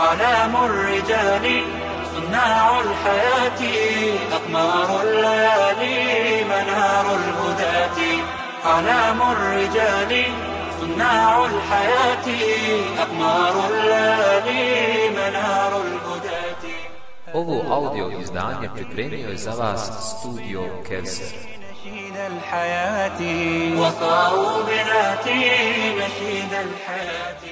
أعلام الرجال صناع الحياة أقمار الليالي منار الهداة. أعلام الرجال صناع الحياة أقمار الليالي منار الهداة. Ovo audio izdanje pripremio je za vas studio Kevser. نشيد الحياة. وصاروا بذاتي نشيد الحياة.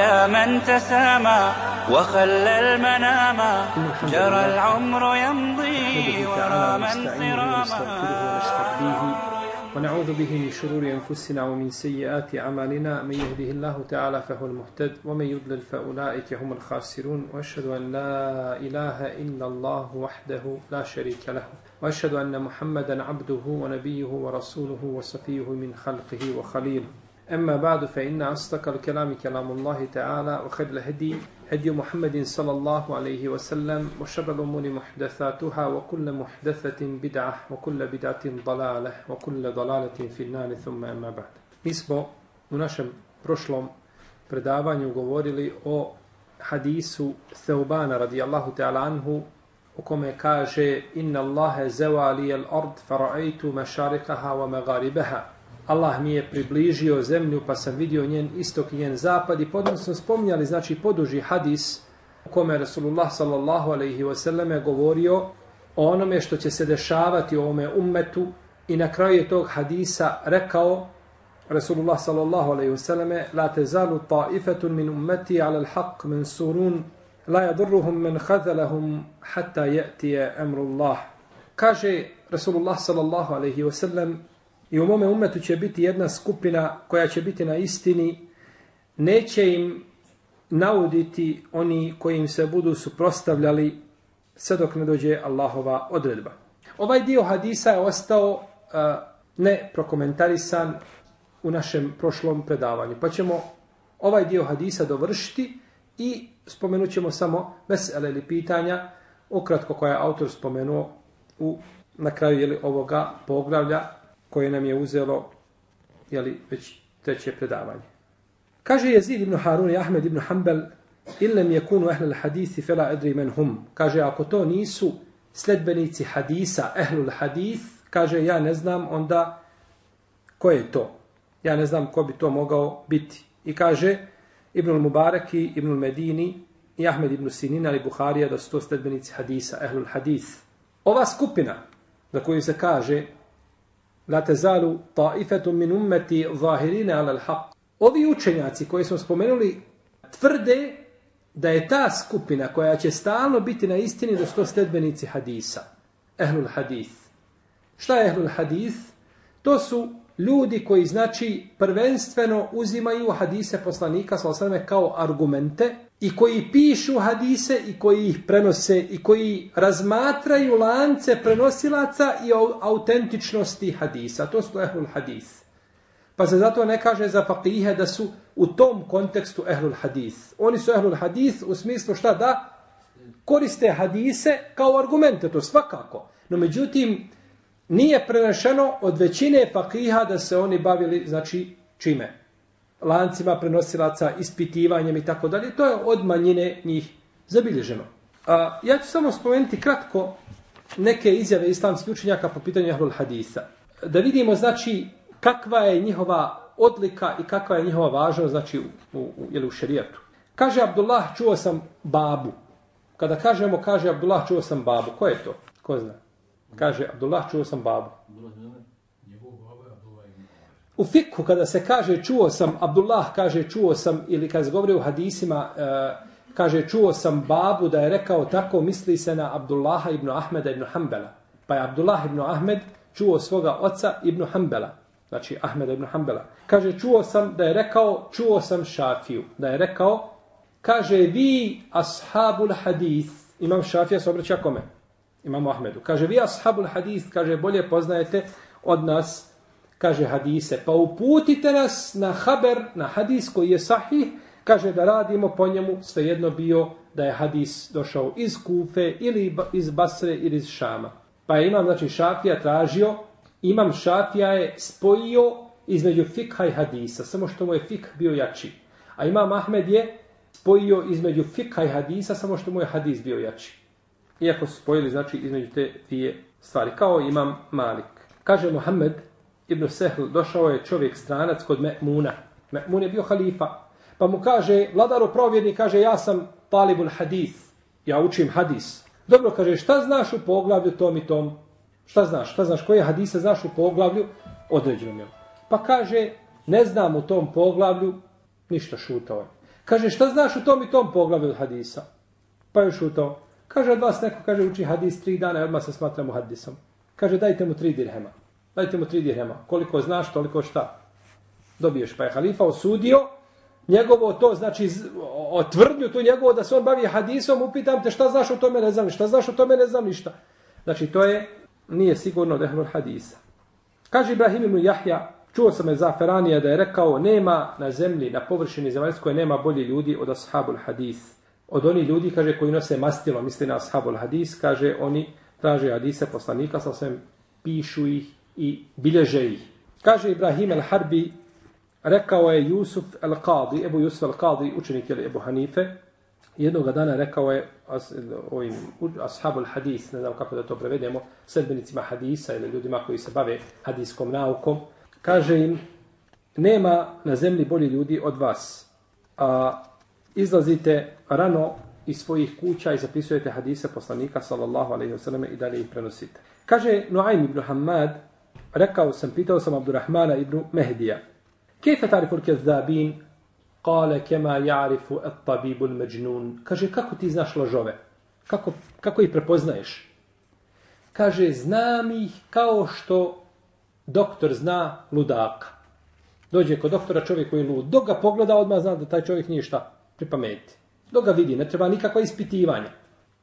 يا من تسامى وخلى المنام. جرى العمر يمضي ورا من صراما ونعوذ به من شرور أنفسنا ومن سيئات أعمالنا. من يهده الله تعالى فهو المهتد ومن يضلل فأولئك هم الخاسرون. وأشهد أن لا إله إلا الله وحده لا شريك له. وأشهد أن محمدا عبده ونبيه ورسوله وصفيه من خلقه وخليله. أما بعد فإن أصدق الكلام كلام الله تعالى وخير الهدي هدي محمد صلى الله عليه وسلم وشر الأمور محدثاتها وكل محدثة بدعة وكل بدعة ضلالة وكل ضلالة في النار ثم أما بعد Mi smo u našem prošlom predavanju govorili o hadisu Theubana radijallahu ta'ala anhu u kome kaže Inna Allahe zevali al ard fara'aitu mašarikaha wa magaribaha Allah mi je približio zemlju pa sam vidio njen istok i njen zapad i potom smo spominjali znači poduži hadis u kome Rasulullah sallallahu alaihi wasallam govorio o onome što će se dešavati u ovome ummetu i na kraju je tog hadisa rekao Rasulullah sallallahu alaihi wasallam la tezalu ta'ifatun min ummeti ala l'haq mansurun la yadurruhum min khazalahum hatta je'tije emrullah kaže Rasulullah sallallahu alaihi wasallam I u mome umetu će biti jedna skupina koja će biti na istini, neće im nauditi oni koji im se budu suprostavljali sve dok ne dođe Allahova odredba. Ovaj dio hadisa je ostao e, uh, ne prokomentarisan u našem prošlom predavanju. Pa ćemo ovaj dio hadisa dovršiti i spomenut ćemo samo vesele ili pitanja, ukratko koja je autor spomenuo u, na kraju jeli, ovoga poglavlja koje nam je uzelo jeli, već treće predavanje. Kaže Jezid ibn Harun i Ahmed ibn Hanbel illem je kunu ehlul hadisi fela edri men hum. Kaže, ako to nisu sledbenici hadisa, ehlul hadis, kaže, ja ne znam onda ko je to. Ja ne znam ko bi to mogao biti. I kaže, Ibn Mubaraki, Ibn Medini i Ahmed ibn Sinin ali Buharija da su to sledbenici hadisa, ehlul hadis. Ova skupina za koju se kaže La tezalu ta'ifetu min ummeti zahirine ala l'haq. Ovi učenjaci koji smo spomenuli tvrde da je ta skupina koja će stalno biti na istini da su to sledbenici hadisa. Ehlul hadith. Šta je ehlul hadith? To su ljudi koji znači prvenstveno uzimaju hadise poslanika sallallahu kao argumente i koji pišu hadise i koji ih prenose i koji razmatraju lance prenosilaca i autentičnosti hadisa. To su ehlul hadis. Pa se zato ne kaže za faqihe da su u tom kontekstu ehlul hadis. Oni su ehlul hadis u smislu šta da koriste hadise kao argumente, to svakako. No međutim, nije prenešeno od većine faqiha da se oni bavili, znači, čime? Lancima prenosilaca, ispitivanjem i tako dalje. To je od manjine njih zabilježeno. A, ja ću samo spomenuti kratko neke izjave islamskih učenjaka po pitanju Ahlul Hadisa. Da vidimo, znači, kakva je njihova odlika i kakva je njihova važnost, znači, u, u, u, u šerijatu. Kaže Abdullah, čuo sam babu. Kada kažemo, kaže Abdullah, čuo sam babu. Ko je to? Ko zna? Kaže Abdullah, čuo sam babu. U fikhu kada se kaže čuo sam, Abdullah kaže čuo sam, ili kada se govori u hadisima, e, kaže čuo sam babu da je rekao tako, misli se na Abdullaha ibn Ahmeda ibn Hanbala. Pa je Abdullah ibn Ahmed čuo svoga oca ibn Hanbala. Znači Ahmeda ibn Hanbala. Kaže čuo sam da je rekao, čuo sam Šafiju. Da je rekao, kaže vi ashabul hadis. imam šafija se obraća kome? Imam Ahmedu. Kaže vi ashabul hadis, kaže bolje poznajete od nas, kaže hadise. Pa uputite nas na haber, na hadis koji je sahih, kaže da radimo po njemu, svejedno bio da je hadis došao iz Kufe ili iz Basre ili iz Šama. Pa je imam, znači, šafija tražio, imam šafija je spojio između fikha i hadisa, samo što mu je fik bio jači. A imam Ahmed je spojio između fikha i hadisa, samo što mu je hadis bio jači. Iako su spojili, znači, između te dvije stvari. Kao imam Malik. Kaže Muhammed ibn Sehl, došao je čovjek stranac kod Me'muna. Me'mun je bio halifa. Pa mu kaže, vladaro provjerni, kaže, ja sam talibul hadis. Ja učim hadis. Dobro, kaže, šta znaš u poglavlju tom i tom? Šta znaš? Šta znaš? Koje hadise znaš u poglavlju? Određeno je. Pa kaže, ne znam u tom poglavlju, ništa šutao je. Kaže, šta znaš u tom i tom poglavlju hadisa? Pa je šutao. Kaže, od vas neko kaže, uči hadis tri dana i odmah se smatramo hadisom. Kaže, dajte mu tri dirhema. Dajte mu tri dirhema. Koliko znaš, toliko šta. Dobiješ. Pa je halifa osudio njegovo to, znači, otvrdnju tu njegovo da se on bavi hadisom, upitam te šta znaš o tome, ne znam ništa. Šta znaš o tome, ne znam ništa. Znači, to je, nije sigurno da je hadisa. Kaže Ibrahim ibn Jahja, čuo sam je za Feranija da je rekao, nema na zemlji, na površini zemaljskoj, nema bolji ljudi od ashabul hadis. Od oni ljudi, kaže, koji nose mastilo, misli na ashabul hadis, kaže, oni traže hadise poslanika, sa svem pišu ih i bilježe ih. Kaže Ibrahim al-Harbi, rekao je Jusuf al-Qadi, Ebu Jusuf al-Qadi, učenik je Ebu Hanife, jednog dana rekao je as, ovim ashabul hadis, ne znam kako da to prevedemo, sedbenicima hadisa ili ljudima koji se bave hadiskom naukom, kaže im, nema na zemlji bolji ljudi od vas, a izlazite rano iz svojih kuća i zapisujete hadise poslanika sallallahu alaihi wasallam i dalje ih prenosite. Kaže Nuaym ibn Hammad, rekao sam, pitao sam Abdurrahmana ibn Mehdija, Kejfe tarifu l-kezzabin? Kale kema ja'rifu et tabibu l-međnun. Kaže, kako ti znaš lažove? Kako, kako ih prepoznaješ? Kaže, znam ih kao što doktor zna ludaka. Dođe kod doktora čovjek koji je lud. Dok ga pogleda, odmah zna da taj čovjek nije šta pri pameti. Dok ga vidi, ne treba nikakva ispitivanja.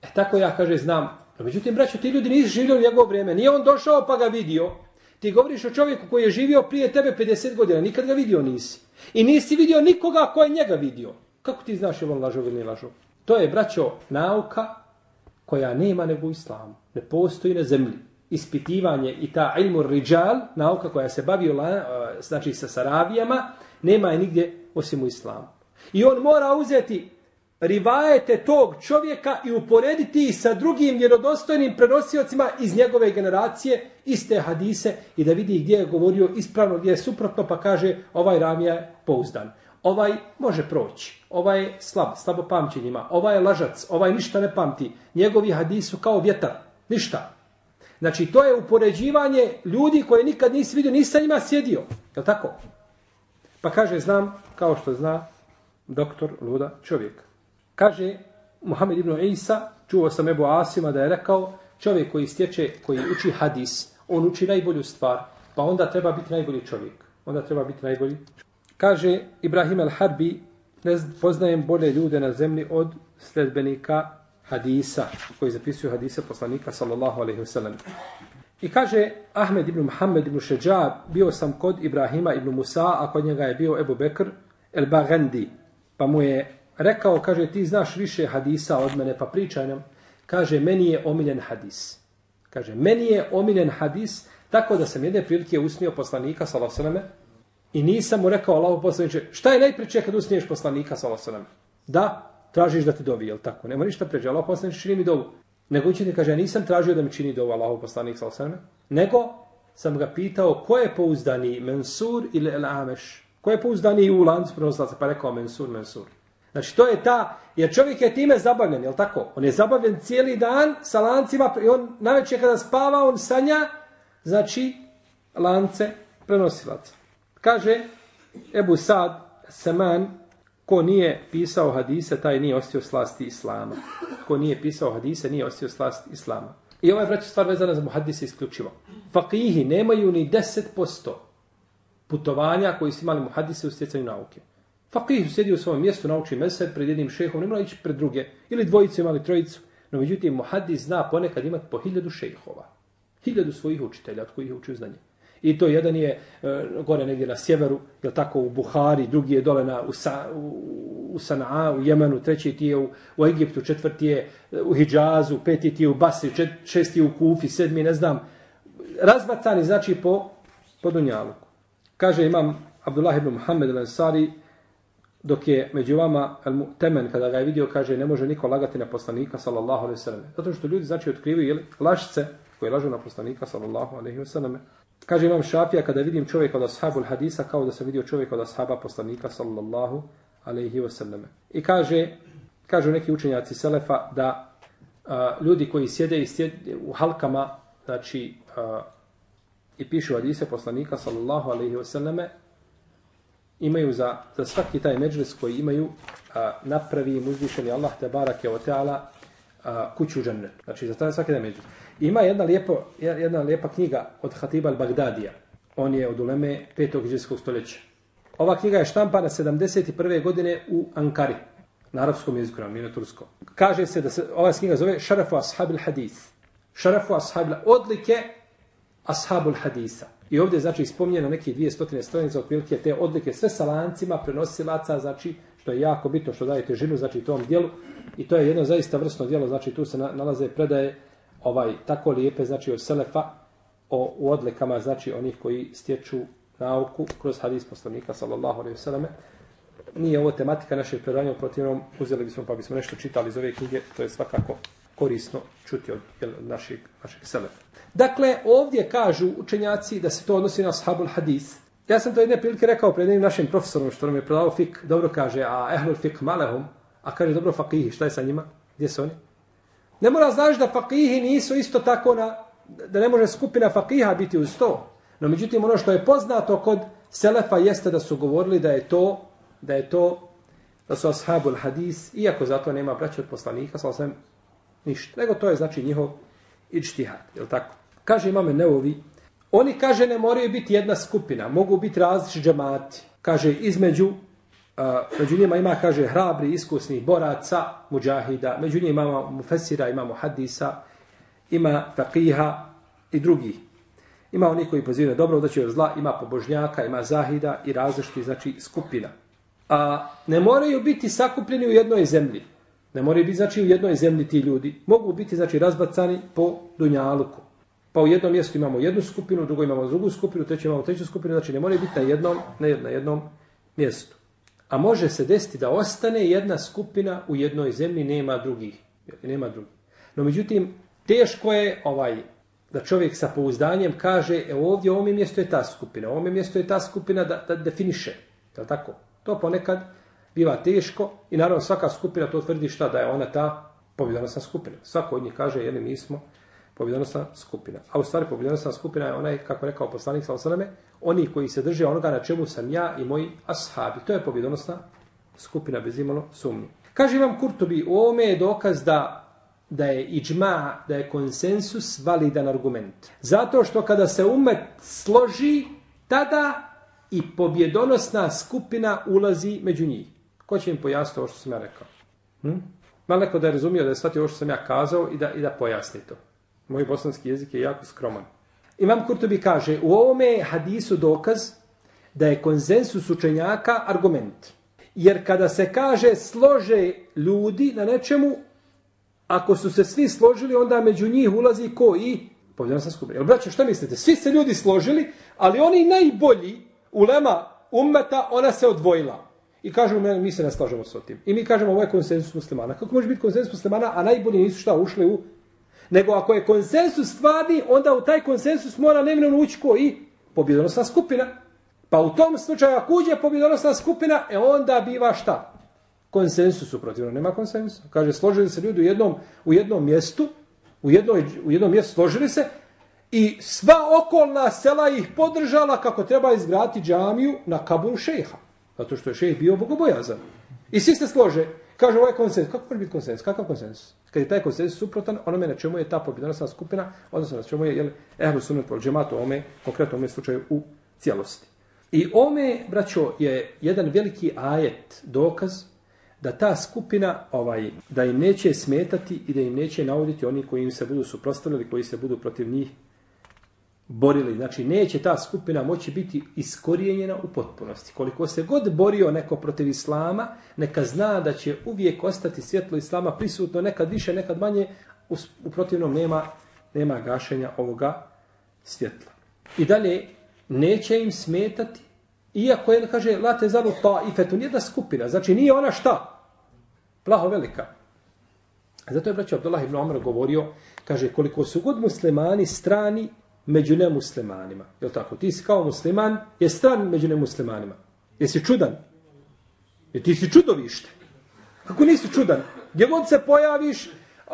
E tako ja, kaže, znam. No, međutim, braćo, ti ljudi nisu živjeli u njegovo vrijeme. Nije on došao pa ga vidio. Ti govoriš o čovjeku koji je živio prije tebe 50 godina, nikad ga vidio nisi. I nisi vidio nikoga ko je njega vidio. Kako ti znaš je on lažov ili ne lažov? To je, braćo, nauka koja nema nego u islamu. Ne postoji na zemlji. Ispitivanje i ta ilmu riđal, nauka koja se bavi znači sa saravijama, nema je nigdje osim u islamu. I on mora uzeti rivajete tog čovjeka i uporediti ih sa drugim vjerodostojnim prenosiocima iz njegove generacije, iste hadise i da vidi gdje je govorio ispravno, gdje je suprotno, pa kaže ovaj Ramija je pouzdan. Ovaj može proći, ovaj je slab, slabo pamćenjima, ovaj je lažac, ovaj ništa ne pamti. Njegovi hadisu kao vjetar, ništa. Znači, to je upoređivanje ljudi koje nikad nisi vidio, nisi sa njima sjedio. Je tako? Pa kaže, znam, kao što zna doktor Luda čovjek. Kaže Muhammed ibn Isa, čuo sam Ebu Asima da je rekao, čovjek koji stječe, koji uči hadis, on uči najbolju stvar, pa onda treba biti najbolji čovjek. Onda treba biti najbolji. Kaže Ibrahim al-Harbi, ne poznajem bolje ljude na zemlji od sledbenika hadisa, koji zapisuju hadise poslanika, sallallahu alaihi wasallam. I kaže Ahmed ibn Muhammed ibn Šeđa, bio sam kod Ibrahima ibn Musa, a kod njega je bio Ebu Bekr el-Bagandi, pa mu je rekao, kaže, ti znaš više hadisa od mene, pa pričaj nam. Kaže, meni je omiljen hadis. Kaže, meni je omiljen hadis, tako da sam jedne prilike usnio poslanika, salasaleme, i nisam mu rekao, Allaho poslaniče, šta je najpriče kad usniješ poslanika, salasaleme? Da, tražiš da ti dovi, jel tako? Nema ništa pređe, Allaho poslaniče, čini mi dovu. Nego učitelj kaže, ja nisam tražio da mi čini dovu, Allaho poslanik, salasaleme, nego sam ga pitao, ko je pouzdani, Mensur ili El Ameš? Ko je pouzdani u lancu prenoslaca? Pa rekao, Mensur, Mensur. Znači to je ta, jer čovjek je time zabavljen, je tako? On je zabavljen cijeli dan sa lancima i on najveće kada spava, on sanja, znači lance prenosilaca. Kaže Ebu Sad, Seman, ko nije pisao hadise, taj nije ostio slasti Islama. Ko nije pisao hadise, nije ostio slasti Islama. I ovaj vraća stvar vezana za muhadise isključivo. Fakihi nemaju ni 10% putovanja koji su imali muhadise u stjecanju nauke. Fakih sjedi u svom mjestu, nauči mesed pred jednim šehom, ne mora ići pred druge. Ili dvojicu imali trojicu. No međutim, muhadis zna ponekad imati po hiljadu šehova. Hiljadu svojih učitelja od kojih je učio znanje. I to jedan je e, gore negdje na sjeveru, je tako u Buhari, drugi je dole na, u, Sa, u, u Sana'a, u Jemenu, treći ti je u, u Egiptu, četvrti je e, u Hidžazu, peti ti je u Basri, čet, šesti je u Kufi, sedmi, ne znam. Razbacani znači po, po Dunjaluku. Kaže imam Abdullah ibn Muhammed al-Ansari, dok je među vama temen kada ga je vidio kaže ne može niko lagati na poslanika sallallahu alejhi ve selleme zato što ljudi znači otkrivaju jel, lašce koji lažu na poslanika sallallahu alejhi ve selleme kaže imam Šafija kada vidim čovjeka od ashabul hadisa kao da se vidio čovjek od ashaba poslanika sallallahu alejhi ve selleme i kaže kažu neki učenjaci selefa da a, ljudi koji sjede i sjede u halkama znači a, i pišu hadise poslanika sallallahu alejhi ve selleme imaju za, za svaki taj međlis koji imaju a, napravi im uzvišeni Allah te barake o teala a, kuću džennet. Znači za taj svaki taj međlis. Ima jedna, lijepo, jedna lijepa knjiga od Hatiba al-Bagdadija. On je od uleme 5. hiđarskog stoljeća. Ova knjiga je štampana 71. godine u Ankari. Na arapskom jeziku, na nije tursko. Kaže se da se ova knjiga zove Šarafu ashabil hadis. Šarafu ashabil odlike ashabul hadisa. I ovdje znači spominjeno neke dvije stotine stranica otprilike te odlike sve sa lancima prenosilaca, znači što je jako bitno što daje težinu znači tom dijelu i to je jedno zaista vrstno dijelo, znači tu se nalaze predaje ovaj tako lijepe znači od selefa o u odlikama znači onih koji stječu nauku kroz hadis poslanika sallallahu alejhi ve selleme. Nije ovo tematika našeg predanja, protivnom uzeli bismo pa bismo nešto čitali iz ove knjige, to je svakako korisno čuti od jel, našeg, našeg selefa. Dakle, ovdje kažu učenjaci da se to odnosi na ashabul hadis. Ja sam to jedne prilike rekao pred jednim našim profesorom što nam je predavao fik, dobro kaže, a ehlul fik malehum, a kaže dobro fakihi, šta je sa njima? Gdje su oni? Ne mora znaš da fakihi nisu isto tako na, da ne može skupina fakiha biti uz to. No međutim, ono što je poznato kod Selefa jeste da su govorili da je to, da je to, da su ashabul hadis, iako zato nema braća od poslanika, sa osvijem ništa. Nego to je znači njihov ičtihad, je li tako? Kaže imame Neovi, oni kaže ne moraju biti jedna skupina, mogu biti različiti džemati. Kaže između, uh, među njima ima, kaže, hrabri, iskusni boraca, muđahida, među njima imamo mufesira, imamo hadisa, ima faqiha i drugi. Ima oni koji pozivaju dobro, da će zla, ima pobožnjaka, ima zahida i različiti, znači, skupina. A ne moraju biti sakupljeni u jednoj zemlji. Ne moraju biti, znači, u jednoj zemlji ti ljudi. Mogu biti, znači, razbacani po dunjaluku. Pa u jednom mjestu imamo jednu skupinu, u drugoj imamo drugu skupinu, u trećoj imamo treću skupinu, znači ne moraju biti na jednom, na jednom mjestu. A može se desiti da ostane jedna skupina u jednoj zemlji, nema drugih. Nema drugih. No međutim, teško je ovaj da čovjek sa pouzdanjem kaže, e ovdje u ovom mjestu je ta skupina, u ovom mjestu je ta skupina da, da definiše. Je tako? To ponekad biva teško i naravno svaka skupina to tvrdi šta da je ona ta pobjedonosna skupina. Svako od njih kaže, jeli mi smo pobjedonosna skupina. A u stvari pobjedonosna skupina je onaj, kako rekao poslanik sa osaname, oni koji se drže onoga na čemu sam ja i moji ashabi. To je pobjedonosna skupina bez imalo sumnje. Kaže vam Kurtobi, u ovome je dokaz da da je iđma, da je konsensus validan argument. Zato što kada se umet složi, tada i pobjedonosna skupina ulazi među njih. Ko će im pojasniti ovo što sam ja rekao? Hm? Malo neko da je razumio da je shvatio ovo što sam ja kazao i da, i da pojasni to. Moj bosanski jezik je jako skroman. Imam Kurtobi kaže, u ovome hadisu dokaz da je konzensus učenjaka argument. Jer kada se kaže slože ljudi na nečemu, ako su se svi složili, onda među njih ulazi ko i povjedan sam skupina. Jel, braćo, što mislite? Svi se ljudi složili, ali oni najbolji ulema ummeta, ona se odvojila. I kažemo, mi se ne slažemo s tim. I mi kažemo, ovo je konsensus muslimana. Kako može biti konsensus muslimana, a najbolji nisu šta ušli u Nego ako je konsensus stvarni, onda u taj konsensus mora neminovno ući ko i pobjedonosna skupina. Pa u tom slučaju, ako uđe pobjedonosna skupina, e onda biva šta? Konsensus uprotivno. Nema konsensusa. Kaže, složili se ljudi u jednom, u jednom mjestu, u, jednoj, u jednom mjestu složili se, i sva okolna sela ih podržala kako treba izgraditi džamiju na Kabul šeha. Zato što je šejh bio bogobojazan. I svi se slože. Kaže ovaj konsensus. Kako može biti konsensus? Kakav konsensus? Kad je taj konsensus suprotan, onome na čemu je ta pobjedonosna skupina, odnosno na čemu je jel, ehlu sunnet pol džematu ome, konkretno ome slučaju u cijelosti. I ome, braćo, je jedan veliki ajet, dokaz, da ta skupina, ovaj, da im neće smetati i da im neće navoditi oni koji im se budu suprotstavljali, koji se budu protiv njih borili. Znači, neće ta skupina moći biti iskorijenjena u potpunosti. Koliko se god borio neko protiv Islama, neka zna da će uvijek ostati svjetlo Islama prisutno, nekad više, nekad manje, u, u protivnom nema, nema gašenja ovoga svjetla. I dalje, neće im smetati, iako je, kaže, late zaru ta i fetu, jedna skupina, znači nije ona šta? Plaho velika. Zato je braćo Abdullah ibn Omar govorio, kaže, koliko su god muslimani strani među nemuslimanima. Jel tako? Ti si kao musliman, je stran među nemuslimanima. Jesi čudan? Jer ti si čudovište. Kako nisi čudan? Gdje god se pojaviš,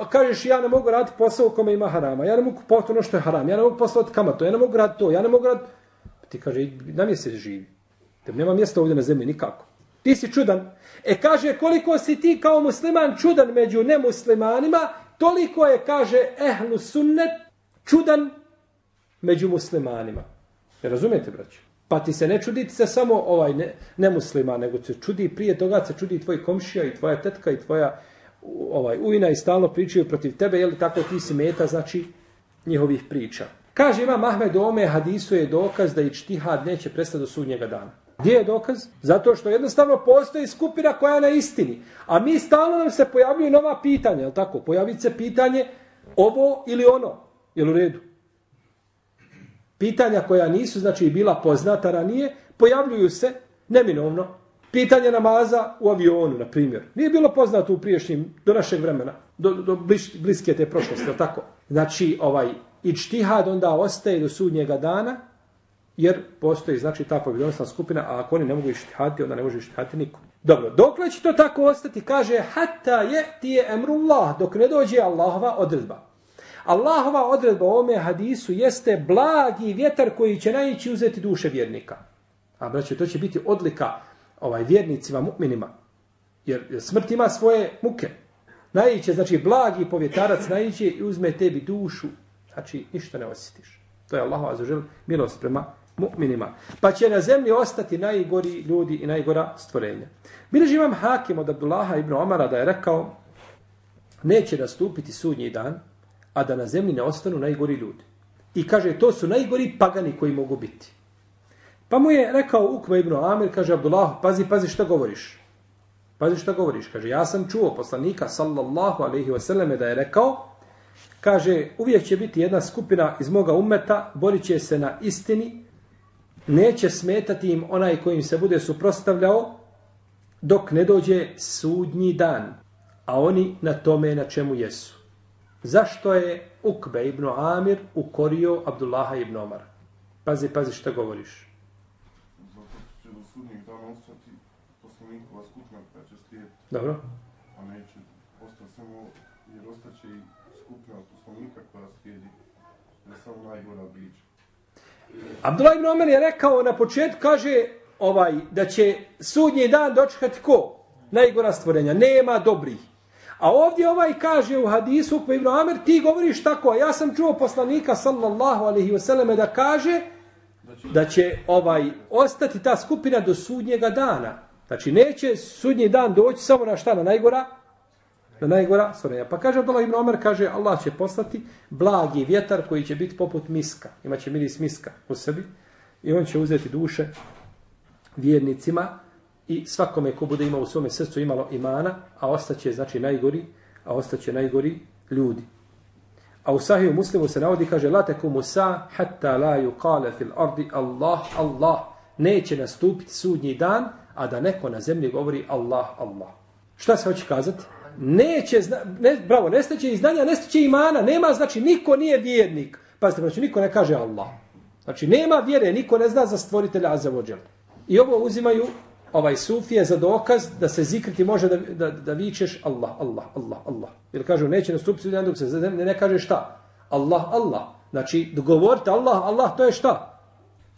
kažeš ja ne mogu raditi posao kome ima harama. Ja ne mogu poslati ono što je haram. Ja ne mogu poslati kamato. Ja ne mogu raditi to. Ja ne mogu raditi... Ti kaže, na mjesec živi. Te nema mjesta ovdje na zemlji nikako. Ti si čudan. E kaže, koliko si ti kao musliman čudan među nemuslimanima, toliko je, kaže, ehlu sunnet, čudan među muslimanima. Ne razumijete, braću? Pa ti se ne čudi se samo ovaj ne, nemuslima, nego se čudi prije toga, se čudi tvoj komšija i tvoja tetka i tvoja ovaj ujna i stalno pričaju protiv tebe, je li tako ti si meta, znači, njihovih priča. Kaže ima Mahmed Ome, hadisu je dokaz da i čtihad neće prestati do sudnjega dana. Gdje je dokaz? Zato što jednostavno postoji skupina koja je na istini. A mi stalno nam se pojavljuju nova pitanja, je li tako? Pojavit se pitanje ovo ili ono. Je u redu? Pitanja koja nisu znači bila poznata ranije, pojavljuju se neminovno. Pitanje namaza u avionu, na primjer. Nije bilo poznato u priješnjim, do našeg vremena, do, do bliš, bliske te prošlosti, tako? Znači, ovaj, ičtihad onda ostaje do sudnjega dana, jer postoji, znači, ta pobjedonosna skupina, a ako oni ne mogu ištihati, onda ne može ištihati niko. Dobro, dok će to tako ostati, kaže, hatta je ti je emrullah, dok ne dođe Allahova odredba. Allahova odredba o ome hadisu jeste blagi vjetar koji će najići uzeti duše vjernika. A braće, to će biti odlika ovaj vjernicima, mu'minima. Jer smrt ima svoje muke. Najiće, znači blagi povjetarac najiće i uzme tebi dušu. Znači, ništa ne osjetiš. To je Allahova azužel milost prema mu'minima. Pa će na zemlji ostati najgori ljudi i najgora stvorenja. Bileži imam hakim od Abdullaha ibn Omara da je rekao neće nastupiti sudnji dan, a da na zemlji ne ostanu najgori ljudi. I kaže, to su najgori pagani koji mogu biti. Pa mu je rekao Ukva ibn Amir, kaže Abdullah, pazi, pazi šta govoriš. Pazi šta govoriš. Kaže, ja sam čuo poslanika, sallallahu alaihi wasallam, da je rekao, kaže, uvijek će biti jedna skupina iz moga umeta, borit će se na istini, neće smetati im onaj kojim se bude suprostavljao, dok ne dođe sudnji dan, a oni na tome na čemu jesu. Zašto je Ukbe ibn Amir ukorio Abdullaha ibn Omar? Pazi, pazi što govoriš. Zato će do sudnjeg dana ostati poslanikova skupina koja će slijediti. Dobro. A neće ostati samo, jer ostaće i skupina poslanika koja slijedi. Da samo najgora bića. Abdullah ibn Omer je rekao na početku, kaže ovaj da će sudnji dan dočekati ko? Najgora stvorenja. Nema dobrih. A ovdje ovaj kaže u hadisu Ukve ibn Amer, ti govoriš tako, a ja sam čuo poslanika sallallahu alaihi vseleme da kaže da će ovaj ostati ta skupina do sudnjega dana. Znači neće sudnji dan doći samo na šta, na najgora? Na najgora stvorenja. Pa kaže Abdullah ibn Omer, kaže Allah će poslati blagi vjetar koji će biti poput miska. Imaće miris miska u sebi i on će uzeti duše vjernicima i svakome ko bude imao u svome srcu imalo imana, a ostaće znači najgori, a ostaće najgori ljudi. A u sahiju muslimu se navodi, kaže, la teku musa, hatta la yuqale fil ardi Allah, Allah. Neće nastupiti sudnji dan, a da neko na zemlji govori Allah, Allah. Šta se hoće kazati? Neće, zna, ne, bravo, nestaće i znanja, nestaće imana, nema, znači, niko nije vjernik. Pazite, znači, niko ne kaže Allah. Znači, nema vjere, niko ne zna za stvoritelja Azzawajal. I ovo uzimaju ovaj sufije za dokaz da se zikriti može da, da, da vičeš Allah, Allah, Allah, Allah. Ili kažu neće nastupiti dan dok se ne, ne kaže šta? Allah, Allah. Znači, dogovorite Allah, Allah, to je šta?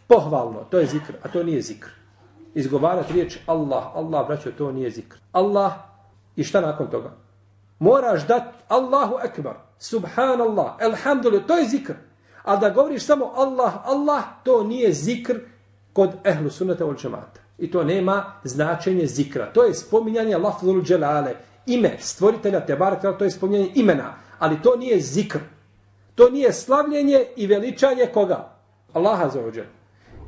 Pohvalno, to je zikr, a to nije zikr. Izgovarati riječ Allah, Allah, braćo, to nije zikr. Allah, i šta nakon toga? Moraš dati Allahu ekbar, subhanallah, elhamdulillah, to je zikr. A da govoriš samo Allah, Allah, to nije zikr, kod ehlu sunnata wal džemata. I to nema značenje zikra. To je spominjanje lafzul dželale, ime stvoritelja te to je spominjanje imena. Ali to nije zikr. To nije slavljenje i veličanje koga? Allaha za ođer.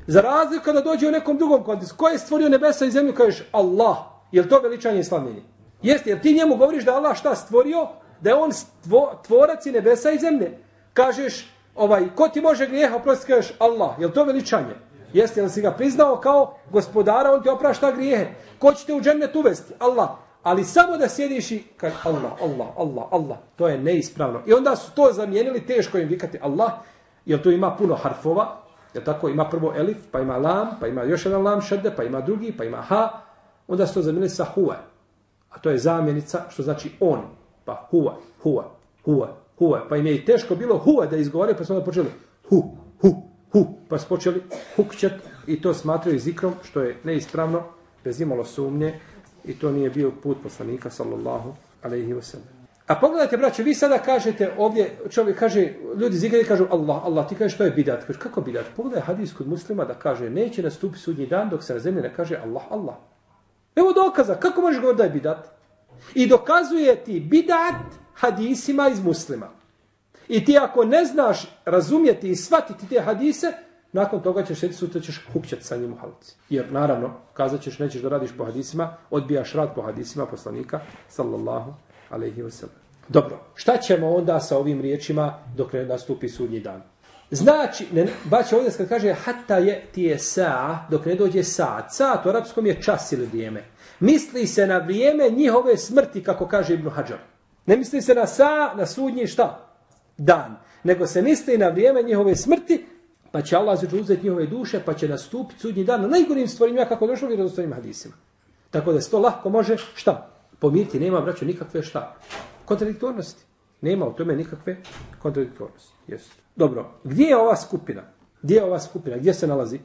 Za razliku kada dođe u nekom drugom kontekstu, ko je stvorio nebesa i zemlju, kažeš Allah. Je to veličanje i slavljenje? Jeste, jer ti njemu govoriš da Allah šta stvorio? Da je on stvo, tvorac i nebesa i zemlje. Kažeš, ovaj, ko ti može grijeha oprostiti, kažeš Allah. Je to veličanje? Jeste, li si ga priznao kao gospodara, on ti oprašta grijehe. Ko će te u džennet uvesti? Allah. Ali samo da sjediš i kad Allah, Allah, Allah, Allah. To je neispravno. I onda su to zamijenili, teško im vikati Allah, jer to ima puno harfova, jer tako ima prvo elif, pa ima lam, pa ima još jedan lam šedde, pa ima drugi, pa ima ha. Onda su to zamijenili sa huve. A to je zamjenica, što znači on. Pa huva, huva, huva, huva. Pa im je i teško bilo huva da izgovore, pa su onda počeli hu, hu. Pa su počeli hukćat i to smatraju zikrom, što je neispravno, bez imalo sumnje. I to nije bio put poslanika, sallallahu alaihi wa sallam. A pogledajte, braće, vi sada kažete ovdje, čovjek kaže, ljudi zigraju kažu Allah, Allah, ti kažeš što je bidat. Kaže, kako bidat? Pogledaj hadis kod muslima da kaže, neće nastupiti sudnji dan dok se na zemlji ne kaže Allah, Allah. Evo dokaza, kako možeš govoriti da je bidat? I dokazuje ti bidat hadisima iz muslima. I ti ako ne znaš razumjeti i shvatiti te hadise, nakon toga ćeš sjeti sutra ćeš hukćati sa njim u halci. Jer naravno, kazat ćeš nećeš da radiš po hadisima, odbijaš rad po hadisima poslanika, sallallahu alaihi wa sallam. Dobro, šta ćemo onda sa ovim riječima dok ne nastupi sudnji dan? Znači, ne, baš ovdje kad kaže hatta je ti je sa, dok ne dođe sa, sa u arapskom je čas ili vrijeme. Misli se na vrijeme njihove smrti, kako kaže Ibn Hajar. Ne misli se na sa, na sudnji šta? Dan. Nego se misli na vrijeme njihove smrti, pa će Allah zađu uzeti njihove duše, pa će nastupiti sudnji dan na najgorim stvorenjima kako došlo u vjerozostojnim hadisima. Tako da se to lahko može, šta? Pomiriti, nema, braćo, nikakve šta? Kontradiktornosti. Nema u tome nikakve kontradiktornosti. Jesu. Dobro, gdje je ova skupina? Gdje je ova skupina? Gdje se nalazi?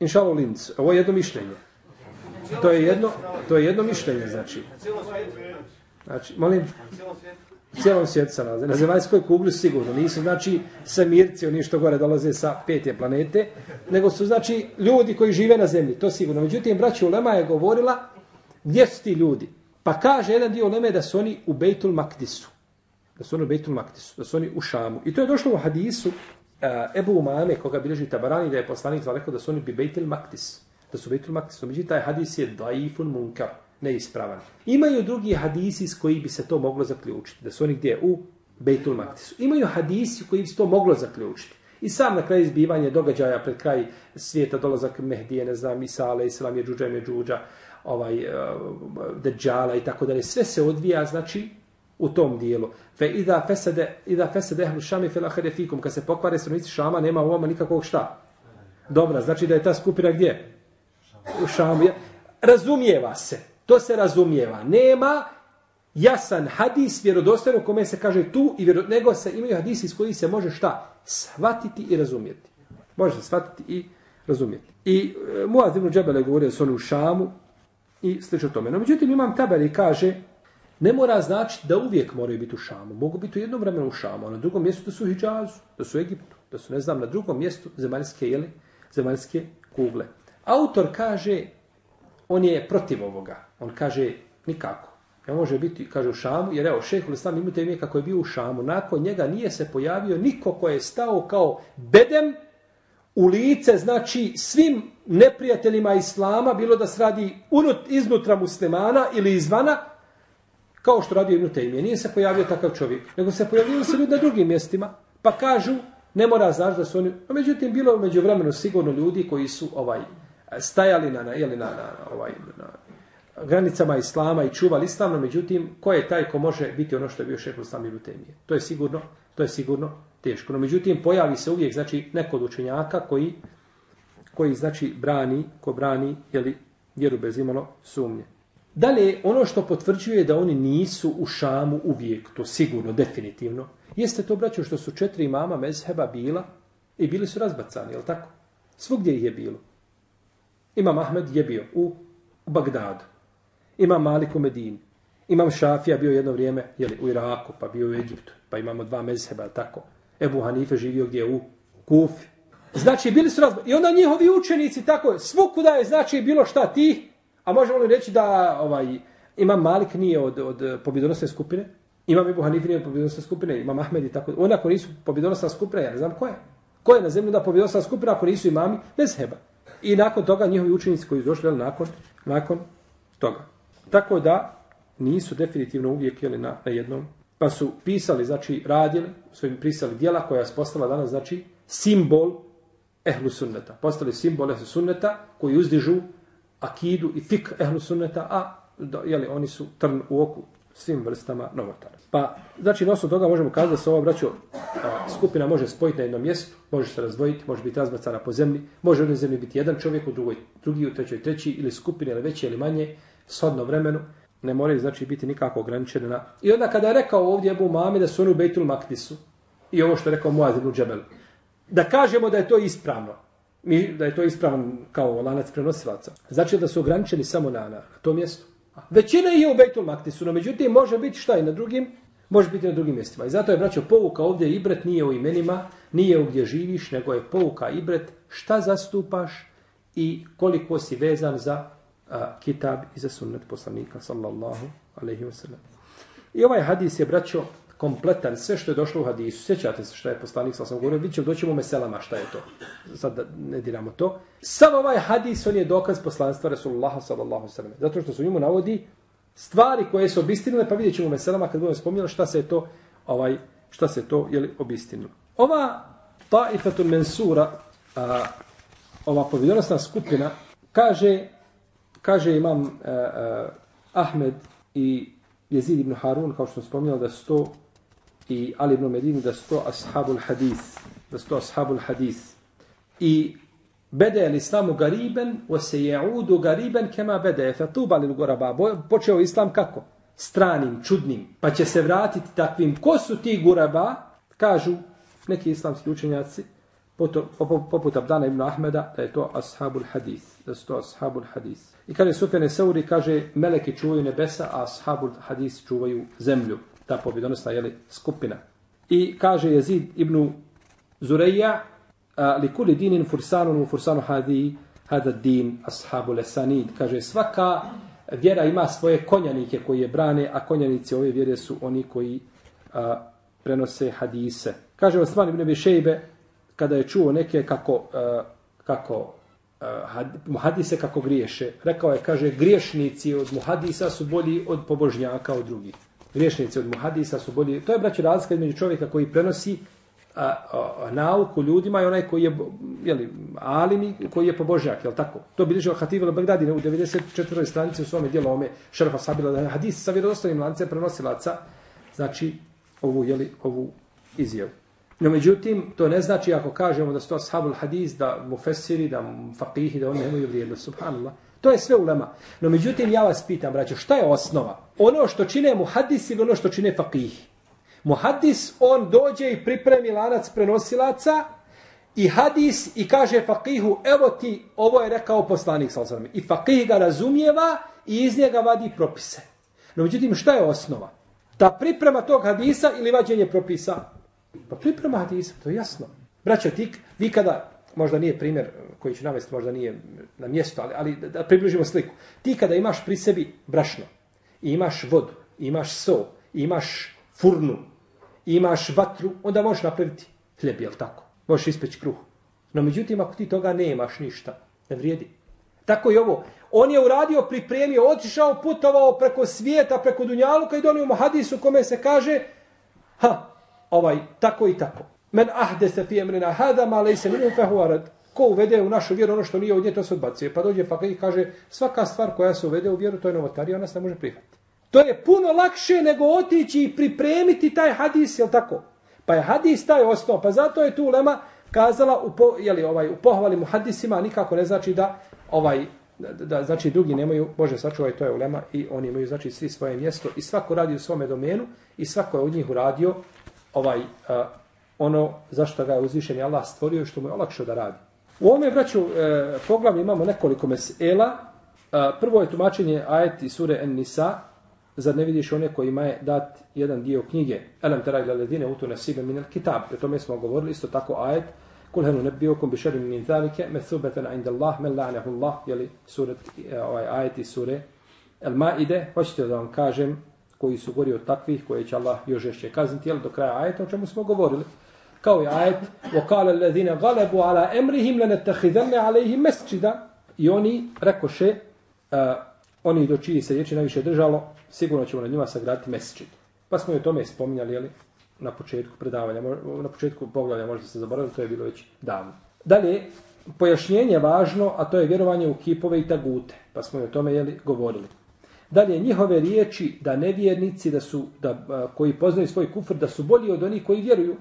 Inšalo Linz, ovo je jedno mišljenje. To je jedno, to je jedno mišljenje, znači. Znači, molim, cijelom svijetu se nalaze. Na zemaljskoj kugli sigurno nisu, znači, samirci, oni što gore dolaze sa pete planete, nego su, znači, ljudi koji žive na zemlji, to sigurno. Međutim, braći Ulema je govorila, gdje su ti ljudi? Pa kaže jedan dio Uleme da su oni u Bejtul Makdisu da su oni u Bejtul Makdisu, da su oni u Šamu. I to je došlo u hadisu uh, Ebu Umame, koga bilježi Tabarani, da je poslanik rekao da su oni bi Bejtul Maktis, da su Bejtul Makdisu. Međutim, taj hadis je daifun munkar, neispravan. Imaju drugi hadisi s koji bi se to moglo zaključiti, da su oni gdje u Bejtul Maktisu. Imaju hadisi koji bi se to moglo zaključiti. I sam na kraju izbivanje događaja pred kraj svijeta dolazak Mehdije, ne znam, Isale, Islam je džuđa, je džuđa, ovaj, eh, uh, Deđala i tako dalje. Sve se odvija, znači, u tom dijelu. Fe iza fesede, iza fesede ehlu šami fel ahire fikum. Kad se pokvare stanovnici šama, nema u ovome nikakvog šta. Dobra, znači da je ta skupina gdje? U šamu. Razumijeva se. To se razumijeva. Nema jasan hadis vjerodostojno kome se kaže tu i vjerod... nego se imaju hadisi iz koji se može šta? Shvatiti i razumjeti. Može se shvatiti i razumjeti. I e, Muaz ibn Džebel je govorio s u šamu i slično tome. No, međutim, imam tabeli kaže ne mora znači da uvijek moraju biti u Šamu. Mogu biti u jednom vremenu u Šamu, a na drugom mjestu da su u Hidžazu, da su u Egiptu, da su, ne znam, na drugom mjestu zemaljske, jeli, zemaljske kugle. Autor kaže, on je protiv ovoga. On kaže, nikako. Ne može biti, kaže u Šamu, jer evo, šehhul islam imate ime kako je bio u Šamu. Nakon njega nije se pojavio niko ko je stao kao bedem u lice, znači svim neprijateljima Islama, bilo da se radi unut, iznutra muslimana ili izvana, kao što radio Ibn Taymije. Nije se pojavio takav čovjek, nego se pojavio se ljudi na drugim mjestima, pa kažu, ne mora znaš da su oni... no međutim, bilo među vremenu sigurno ljudi koji su ovaj stajali na, na, na, na, ovaj, na granicama Islama i čuvali Islam, no međutim, ko je taj ko može biti ono što je bio šehol Islam i Taymije? To je sigurno, to je sigurno teško. No međutim, pojavi se uvijek, znači, neko od učenjaka koji, koji znači, brani, ko brani, jeli, vjeru bez imalo sumnje. Dalje, ono što potvrđuje da oni nisu u Šamu uvijek, to sigurno, definitivno, jeste to, braćo, što su četiri imama mezheba bila i bili su razbacani, je tako? Svugdje ih je bilo. Imam Ahmed je bio u, Bagdadu. Imam Malik u Medini. Imam Šafija bio jedno vrijeme jeli, u Iraku, pa bio u Egiptu. Pa imamo dva mezheba, tako? Ebu Hanife živio gdje u Kufi. Znači, bili su razbog. I onda njihovi učenici, tako, svukuda je, znači, bilo šta ti, a možemo li reći da ovaj, Imam Malik nije od, od pobjedonosne skupine, Imam Ebu Hanife nije od pobjedonosne skupine, Imam Ahmed i tako. Oni ako nisu pobjedonosna skupina, ja ne znam ko je. Ko je na zemlju da pobjedonosna skupina ako nisu imami? Mezheba. I nakon toga njihovi učenici koji su došli nakon, nakon toga. Tako da nisu definitivno uvijek jeli, na, na jednom. Pa su pisali, znači radili, su im pisali dijela koja je postala danas, znači simbol ehlu sunneta. Postali simbol ehlu sunneta koji uzdižu akidu i fik ehlu sunneta, a jeli, oni su trn u oku svim vrstama novotara. Pa, znači, na osnovu toga možemo kazati da se ova braćo skupina može spojiti na jednom mjestu, može se razvojiti, može biti razbacana po zemlji, može u zemlji biti jedan čovjek, u drugoj, drugi, u trećoj, treći, ili skupine, ili veće, ili manje, shodno vremenu, ne moraju, znači, biti nikako ograničene na... I onda kada je rekao ovdje Ebu Mami da su oni u Bejtul Maktisu, i ovo što je rekao Muaz ibn Džebel, da kažemo da je to ispravno, mi, da je to ispravan kao lanac prenosilaca, znači da su ograničeni samo na, na to mjesto. Većina je u Bejtul Maktisu, no međutim može biti šta i na drugim, može biti na drugim mjestima. I zato je, braćo, pouka ovdje ibret nije u imenima, nije u gdje živiš, nego je pouka ibret šta zastupaš i koliko si vezan za a, kitab i za sunnet poslanika, sallallahu alaihi wa sallam. I ovaj hadis je, braćo, kompletan, sve što je došlo u hadisu. Sjećate se što je poslanik, sa sam govorio, ćemo doćemo meselama šta je to. Sad da ne diramo to. Sam ovaj hadis, on je dokaz poslanstva Rasulullah sallallahu sallam. Zato što su njemu navodi stvari koje su obistinile, pa vidjet ćemo meselama kad budemo spominjali šta se je to, ovaj, šta se to, je li obistinilo. Ova taifatul mensura, a, ova povjedonosna skupina, kaže, kaže imam a, a, Ahmed i Jezid ibn Harun, kao što sam spominjali, da su to i Ali ibn Medini da sto ashabul hadis, da sto ashabul hadis. I bede je islamu gariben, o se jeudu gariben kema bede je fetuba li guraba. Počeo islam kako? Stranim, čudnim, pa će se vratiti takvim. Ko su ti guraba? Kažu neki islamski učenjaci, poput Abdana ibn Ahmeda, da je to ashabul hadis, da su to ashabul hadis. I kaže Sufjane Seuri, kaže, meleki čuvaju nebesa, a ashabul hadis čuvaju zemlju ta pobjedonosna jeli, skupina. I kaže Jezid ibn Zureja, li kuli dinin fursanun u fursanu hadi, hada din ashabu lesanid. Kaže, svaka vjera ima svoje konjanike koji je brane, a konjanici ove vjere su oni koji a, prenose hadise. Kaže Osman ibn Bešejbe, kada je čuo neke kako, a, kako a, muhadise kako griješe, rekao je, kaže, griješnici od muhadisa su bolji od pobožnjaka od drugih griješnici od muhadisa su bolji. To je, braći, razlika između čovjeka koji prenosi a, a, nauku ljudima i onaj koji je, jeli, alimi, koji je pobožnjak, jel tako? To bi lišao Hativ al-Bagdadi u 94. stranici u svome dijelu ome šerfa sabila, da hadis sa vjerodostavnim lance prenosilaca, znači ovu, jeli, ovu izjavu. No, međutim, to ne znači ako kažemo da su to ashabul hadis, da mu fesiri, da mu faqihi, da oni nemaju vrijednost, subhanallah. To je sve ulema. No međutim, ja vas pitam, braćo, šta je osnova? Ono što čine muhadis ili ono što čine faqih? Muhadis, on dođe i pripremi lanac prenosilaca i hadis i kaže faqihu, evo ti, ovo je rekao poslanik sa osnovim. I faqih ga razumijeva i iz njega vadi propise. No međutim, šta je osnova? Ta priprema tog hadisa ili vađenje propisa? Pa priprema hadisa, to je jasno. Braćo, ti, vi kada, možda nije primjer koji ću navesti, možda nije na mjestu, ali, ali da približimo sliku. Ti kada imaš pri sebi brašno, i imaš vodu, i imaš so, i imaš furnu, i imaš vatru, onda možeš napraviti hljeb, jel tako? Možeš ispeći kruh. No međutim, ako ti toga nemaš ništa, ne vrijedi. Tako i ovo. On je uradio, pripremio, otišao, putovao preko svijeta, preko Dunjaluka i donio mu hadisu kome se kaže ha, ovaj, tako i tako. Men ahde se fi emrina hada ma lejse minu fehuarad. Ko uvede u našu vjeru ono što nije ovdje, to se odbacuje. Pa dođe fakir i kaže, svaka stvar koja se uvede u vjeru, to je novotarija, ona se ne može prihvatiti. To je puno lakše nego otići i pripremiti taj hadis, jel tako? Pa je hadis taj osnov, pa zato je tu Lema kazala u, po, jeli, ovaj, u pohvali mu hadisima, nikako ne znači da ovaj da, da znači drugi nemaju, Bože sačuvaj, to je ulema i oni imaju znači svi svoje mjesto i svako radi u svome domenu i svako je od njih uradio ovaj uh, ono zašto ga je uzvišen Allah stvorio i što mu je olakšao da radi. U ovome vraću e, poglavlju imamo nekoliko mesela. E, prvo je tumačenje ajet iz sure En-Nisa Zar ne vidiš one kojima je dat jedan dio knjige? Elam teraj la ledine utu nasibe minel kitab. O tome smo govorili isto tako ajet Kul henu nebiokum bi šerim min zalike, mesubeten inda Allah, men la'nehu Allah, jeli suret, eh, ovaj ajet iz sure El Maide, hoćete da vam kažem koji su gori od takvih, koje će Allah još žešće kazniti, jel do kraja ajeta, o čemu smo govorili. Kao je ajet, وَقَالَ الَّذِينَ غَلَبُوا عَلَى أَمْرِهِمْ لَنَتَّخِذَنَّ عَلَيْهِمْ مَسْجِدًا I oni rekoše, uh, oni do čiji se riječi najviše držalo, sigurno ćemo na njima sagraditi mesčid. Pa smo i o tome spominjali, jeli, na početku predavanja, na početku poglavlja, možda se zaboravili, to je bilo već davno. Dalje, pojašnjenje važno, a to je vjerovanje u kipove i tagute. Pa smo i o tome jeli, govorili. Dalje, njihove riječi da nevjernici, da su, da, koji poznaju svoj kufr, da su bolji od onih koji vjeruju.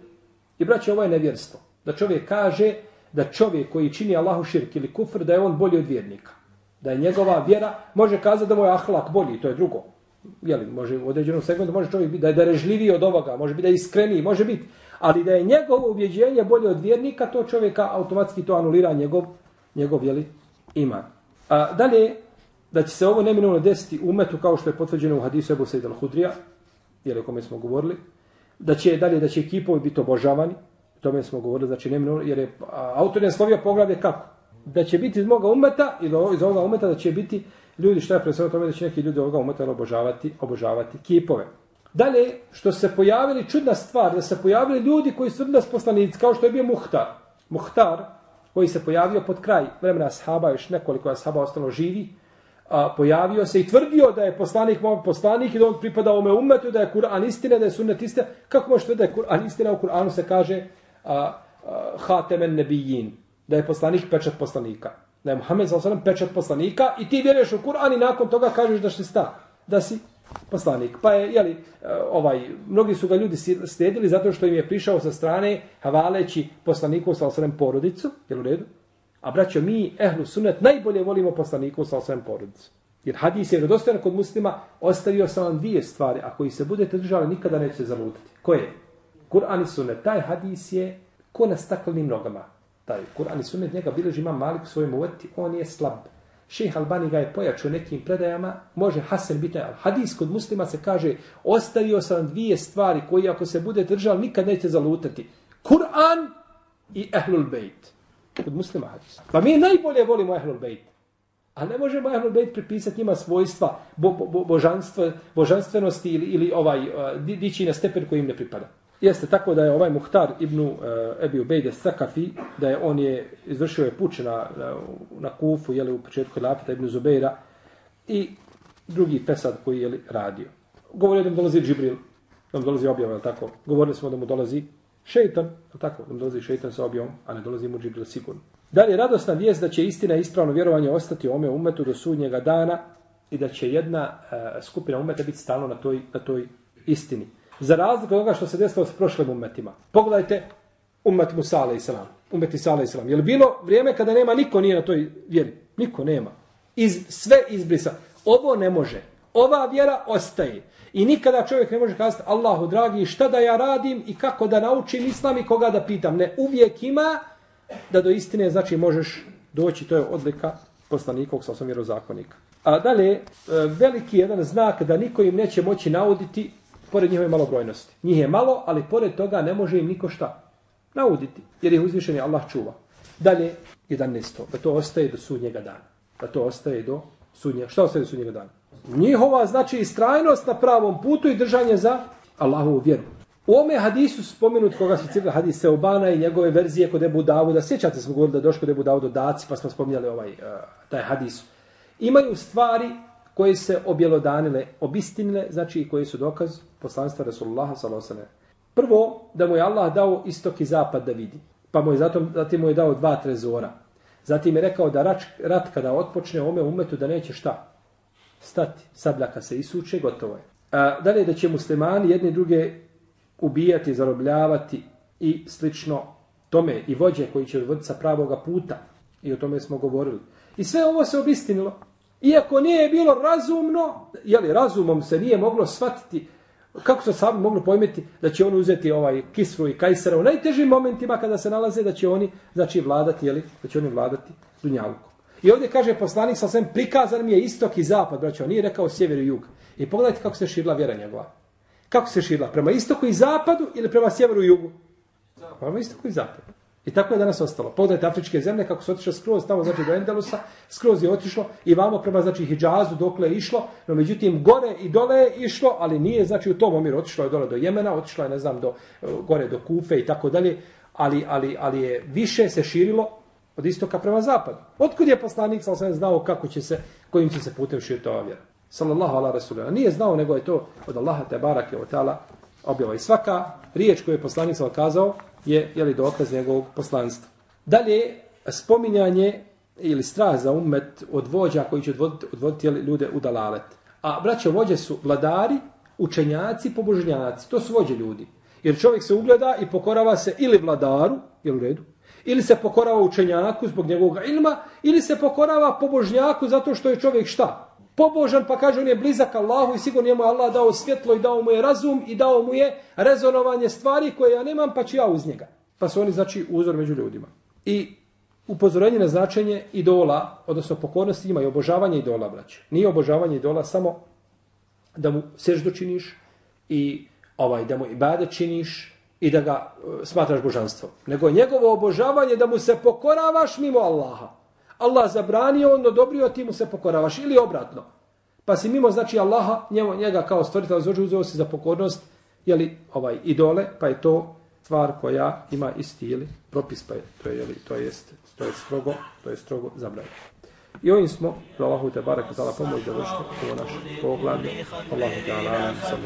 I braće, ovo je nevjerstvo. Da čovjek kaže da čovjek koji čini Allahu širk ili kufr, da je on bolji od vjernika. Da je njegova vjera, može kazati da mu je ahlak bolji, to je drugo. Jeli, može u određenom segmentu, može čovjek biti da je darežljiviji od ovoga, može biti da je iskreniji, može biti. Ali da je njegovo ubjeđenje bolje od vjernika, to čovjeka automatski to anulira njegov, njegov jeli, iman. A, dalje, da će se ovo neminovno desiti umetu kao što je potvrđeno u hadisu Ebu Sejid al-Hudrija, jer o kome smo govorili, da će dalje da će ekipovi biti obožavani, o tome smo govorili, znači neminovno, jer je a, autor je slovio poglavlje kako? Da će biti iz moga umeta, ili iz ovoga umeta da će biti ljudi, šta je predstavljeno tome, da će neki ljudi ovoga umeta obožavati, obožavati kipove. Dalje, što se pojavili, čudna stvar, da se pojavili ljudi koji su da su poslanici, kao što je bio Muhtar. Muhtar, koji se pojavio pod kraj vremena ashaba, još nekoliko ashaba ostalo živi, a, pojavio se i tvrdio da je poslanik moj poslanik i da on pripada ome umetu, da je Kur'an istina, da je sunnet istina. Kako možete da je Kur'an istina? U Kur'anu se kaže a, a, hatemen nebijin, da je poslanik pečat poslanika. Da je Muhammed s.a.v. pečat poslanika i ti vjeruješ u Kur'an i nakon toga kažeš da si sta, da si poslanik. Pa je, jeli, eh, ovaj, mnogi su ga ljudi slijedili zato što im je prišao sa strane havaleći poslaniku sa porodicu, jel u redu? A braćo, mi, ehlu sunnet, najbolje volimo poslaniku sa porodicu. Jer hadis je vjerodostojan kod muslima, ostavio sam vam dvije stvari, ako ih se budete držali, nikada nećete zalutati. Koje? Kur'an i sunnet. Taj hadis je ko na staklenim nogama. Taj Kur'an i sunnet njega bileži ima malik u svojom uveti, on je slab. Šejh Albani ga je pojačao nekim predajama, može Hasan biti, ali hadis kod muslima se kaže, ostavio sam dvije stvari koji ako se bude držali, nikad neće zalutati. Kur'an i Ehlul Bejt. Kod muslima hadis. Pa mi najbolje volimo Ehlul Bejt. A ne možemo Ehlul Bejt pripisati njima svojstva bo, bo, bo, božanstva, božanstvenosti ili, ili ovaj, uh, dići na stepen koji im ne pripada. Jeste tako da je ovaj Muhtar ibn uh, Ebi Ubejde Sakafi, da je on je izvršio je puč na, na, na Kufu, jeli, u početku Lafita ibn Zubeira i drugi pesad koji je radio. Govorio da mu dolazi Džibril, da mu dolazi objava, je tako? Govorili smo da mu dolazi šeitan, je tako? Da mu dolazi šeitan sa objavom, a ne dolazi mu Džibril sigurno. Dalje, radosna vijest da će istina i ispravno vjerovanje ostati u ome umetu do sudnjega dana i da će jedna uh, skupina umeta biti stalno na toj, na toj istini. Za razliku od onoga što se desilo s prošlim umetima. Pogledajte umet Musa a.s. Umet Isa a.s. Je li bilo vrijeme kada nema niko nije na toj vjeri? Niko nema. Iz, sve izbrisa. Ovo ne može. Ova vjera ostaje. I nikada čovjek ne može kazati Allahu dragi šta da ja radim i kako da naučim islam i koga da pitam. Ne, uvijek ima da do istine znači možeš doći. To je odlika poslanikog sa osam vjerozakonika. A dalje, e, veliki jedan znak da niko im neće moći nauditi pored njihove malobrojnosti. Njih je malo, ali pored toga ne može im niko šta nauditi, jer ih uzvišeni Allah čuva. Dalje, 11. Da to ostaje do sudnjega dana. Da to ostaje do sudnjega. Šta ostaje do sudnjega dana? Njihova, znači, istrajnost na pravom putu i držanje za Allahovu vjeru. U ome hadisu spomenut koga su cijeli hadis Seobana i njegove verzije kod Ebu Davuda. Sjećate smo govorili da je došlo kod Ebu Davuda daci, pa smo spominjali ovaj, uh, taj hadis. Imaju stvari koje se objelodanile, obistinile, znači i koje su dokaz poslanstva Rasulullaha s.a.v. Prvo, da mu je Allah dao istok i zapad da vidi. Pa mu je zato, zatim mu je dao dva trezora. Zatim je rekao da rat, rat kada otpočne ome umetu da neće šta? Stati. Sabljaka se isuče, gotovo je. A, dalje da će muslimani jedni druge ubijati, zarobljavati i slično tome i vođe koji će odvoditi sa pravoga puta. I o tome smo govorili. I sve ovo se obistinilo. Iako nije bilo razumno, jeli, razumom se nije moglo shvatiti kako se sami mogli pojmeti da će oni uzeti ovaj Kisru i Kajsera u najtežim momentima kada se nalaze da će oni znači vladati, jeli, da će oni vladati Dunjalukom. I ovdje kaže poslanik sa svem prikazan mi je istok i zapad, braćo, on nije rekao sjever i jug. I pogledajte kako se širila vjera njegova. Kako se širila? Prema istoku i zapadu ili prema sjeveru i jugu? Prema istoku i zapadu. I tako je danas ostalo. Pogledajte afričke zemlje kako su otišle skroz tamo znači do Endelusa, skroz je otišlo i vamo prema znači Hidžazu dokle je išlo, no međutim gore i dole je išlo, ali nije znači u tom omjeru otišlo je dole do Jemena, otišlo je ne znam do e, gore do Kufe i tako dalje, ali ali ali je više se širilo od istoka prema zapadu. Otkud je poslanik sa sam znao kako će se kojim će se putem širiti ova vjera? Sallallahu ala rasulina. Nije znao nego je to od Allaha te barake od tala objava. I svaka riječ koju je poslanik sa kazao je jeli, dokaz njegovog poslanstva. Dalje spominjanje ili strah za ummet od vođa koji će odvoditi, odvoditi jeli, ljude u dalalet. A braće vođe su vladari, učenjaci, pobožnjaci. To su vođe ljudi. Jer čovjek se ugleda i pokorava se ili vladaru, jel u redu, ili se pokorava učenjaku zbog njegovog ilma, ili se pokorava pobožnjaku zato što je čovjek šta? Pobožan pa kaže on je blizak Allahu i sigurno njemu je Allah dao svjetlo i dao mu je razum i dao mu je rezonovanje stvari koje ja nemam pa ću ja uz njega. Pa su oni znači uzor među ljudima. I upozorenje na značenje idola, odnosno pokornosti ima i obožavanje idola, braće. Nije obožavanje idola samo da mu seždu činiš i ovaj, da mu ibade činiš i da ga uh, smatraš božanstvom. Nego njegovo obožavanje da mu se pokoravaš mimo Allaha. Allah zabranio, on odobrio, ti mu se pokoravaš. Ili obratno. Pa si mimo, znači, Allaha, njemu, njega kao stvoritelj zvođu, uzeo si za pokornost, jeli, ovaj, idole, pa je to stvar koja ima isti, ili, propis, pa je, to je, jeli, to je, to je strogo, to je strogo zabranio. I ovim smo, za Allahu te barek, za Allah pomoć da vršite ovo naše poglavlje. Allahu te ala, sam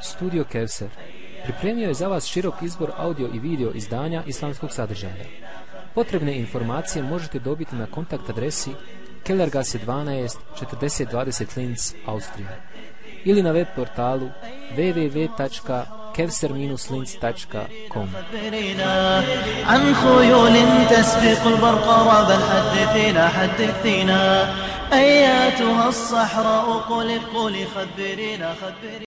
Studio Kevser pripremio je za vas širok izbor audio i video izdanja islamskog sadržaja. Potrebne informacije možete dobiti na kontakt adresi Kellergasse 12 4020 Linz, Austrija ili na web portalu www.kevser-linz.com خبرينا عن خيول تسبق البرق رعبا حدثنا حدثنا أياتها الصحراء قل قل خبرينا خبرينا